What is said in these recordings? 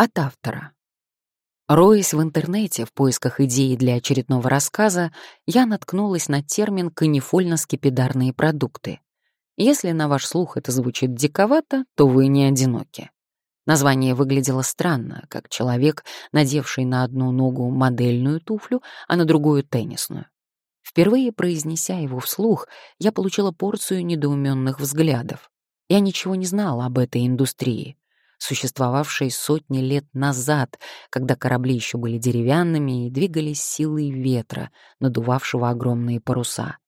От автора. Роясь в интернете в поисках идеи для очередного рассказа, я наткнулась на термин «канифольно-скипидарные продукты». Если на ваш слух это звучит диковато, то вы не одиноки. Название выглядело странно, как человек, надевший на одну ногу модельную туфлю, а на другую — теннисную. Впервые произнеся его вслух, я получила порцию недоуменных взглядов. Я ничего не знала об этой индустрии существовавшей сотни лет назад, когда корабли еще были деревянными и двигались силой ветра, надувавшего огромные паруса.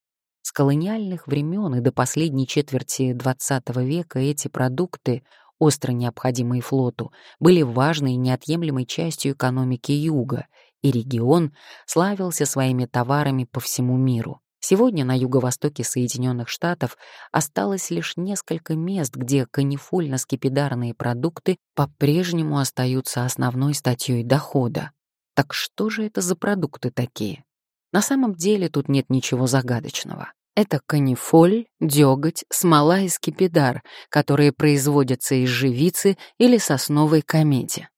С колониальных времен и до последней четверти XX века эти продукты, остро необходимые флоту, были важной и неотъемлемой частью экономики Юга, и регион славился своими товарами по всему миру. Сегодня на юго-востоке Соединенных Штатов осталось лишь несколько мест, где канифольно-скипидарные продукты по-прежнему остаются основной статьей дохода. Так что же это за продукты такие? На самом деле тут нет ничего загадочного. Это канифоль, дёготь, смола и скипидар, которые производятся из живицы или сосновой комеди.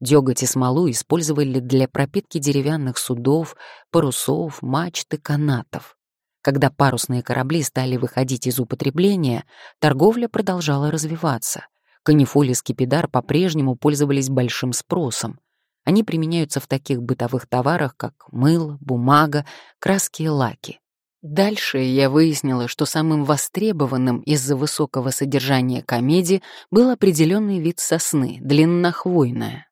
Дёготь и смолу использовали для пропитки деревянных судов, парусов, мачт и канатов. Когда парусные корабли стали выходить из употребления, торговля продолжала развиваться. Канифоль и скипидар по-прежнему пользовались большим спросом. Они применяются в таких бытовых товарах, как мыло, бумага, краски и лаки. Дальше я выяснила, что самым востребованным из-за высокого содержания комедии был определенный вид сосны, длиннохвойная.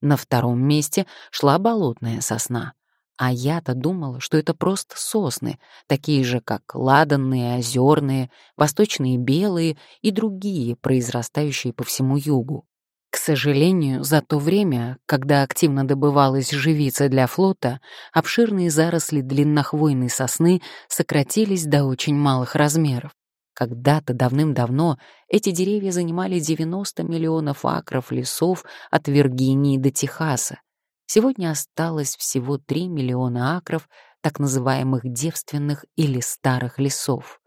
На втором месте шла болотная сосна, а я-то думала, что это просто сосны, такие же, как ладанные, озерные, восточные белые и другие, произрастающие по всему югу. К сожалению, за то время, когда активно добывалась живица для флота, обширные заросли длиннохвойной сосны сократились до очень малых размеров. Когда-то давным-давно эти деревья занимали 90 миллионов акров лесов от Виргинии до Техаса, Сегодня осталось всего 3 миллиона акров так называемых девственных или старых лесов.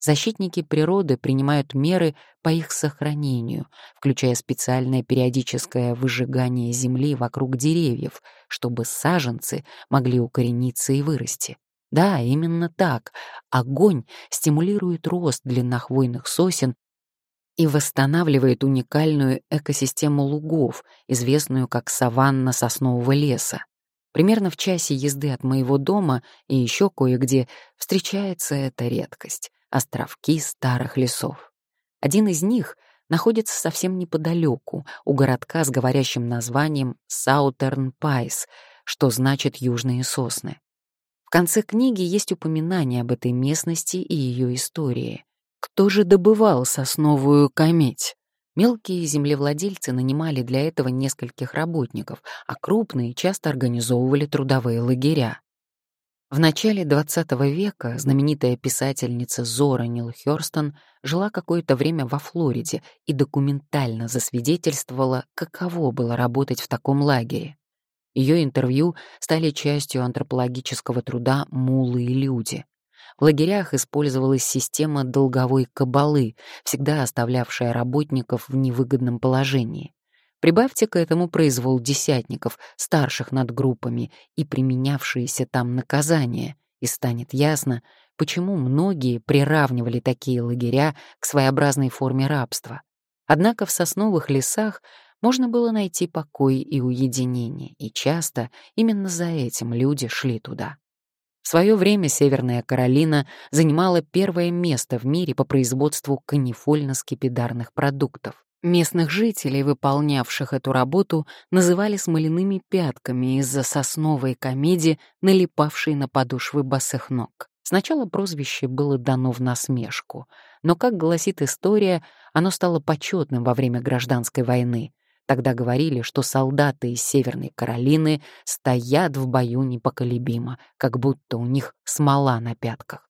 Защитники природы принимают меры по их сохранению, включая специальное периодическое выжигание земли вокруг деревьев, чтобы саженцы могли укорениться и вырасти. Да, именно так. Огонь стимулирует рост длиннохвойных сосен и восстанавливает уникальную экосистему лугов, известную как саванна соснового леса. Примерно в часе езды от моего дома и еще кое-где встречается эта редкость — островки старых лесов. Один из них находится совсем неподалеку, у городка с говорящим названием Саутерн Пайс, что значит «южные сосны». В конце книги есть упоминание об этой местности и ее истории. Кто же добывал сосновую кометь? Мелкие землевладельцы нанимали для этого нескольких работников, а крупные часто организовывали трудовые лагеря. В начале XX века знаменитая писательница Зора Нил Хёрстон жила какое-то время во Флориде и документально засвидетельствовала, каково было работать в таком лагере. Ее интервью стали частью антропологического труда «Мулы и люди». В лагерях использовалась система долговой кабалы, всегда оставлявшая работников в невыгодном положении. Прибавьте к этому произвол десятников, старших над группами и применявшиеся там наказания, и станет ясно, почему многие приравнивали такие лагеря к своеобразной форме рабства. Однако в сосновых лесах можно было найти покой и уединение, и часто именно за этим люди шли туда. В свое время Северная Каролина занимала первое место в мире по производству канифольно-скипидарных продуктов. Местных жителей, выполнявших эту работу, называли смоляными пятками из-за сосновой комедии, налипавшей на подошвы босых ног. Сначала прозвище было дано в насмешку, но, как гласит история, оно стало почетным во время гражданской войны — Тогда говорили, что солдаты из Северной Каролины стоят в бою непоколебимо, как будто у них смола на пятках.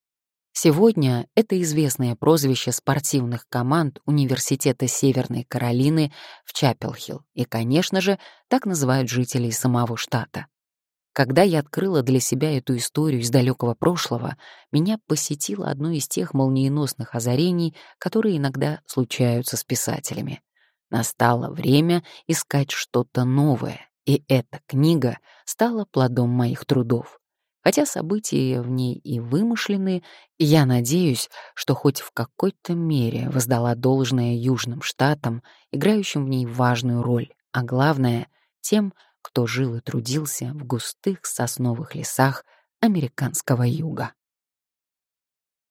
Сегодня это известное прозвище спортивных команд Университета Северной Каролины в Чапелхилл, и, конечно же, так называют жителей самого штата. Когда я открыла для себя эту историю из далекого прошлого, меня посетило одно из тех молниеносных озарений, которые иногда случаются с писателями. Настало время искать что-то новое, и эта книга стала плодом моих трудов. Хотя события в ней и вымышлены, я надеюсь, что хоть в какой-то мере воздала должное Южным Штатам, играющим в ней важную роль, а главное — тем, кто жил и трудился в густых сосновых лесах американского юга.